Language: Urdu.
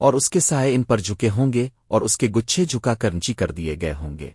اور اس کے سائے ان پر جھکے ہوں گے اور اس کے گچھے جھکا کرنچی کر دیے گئے ہوں گے۔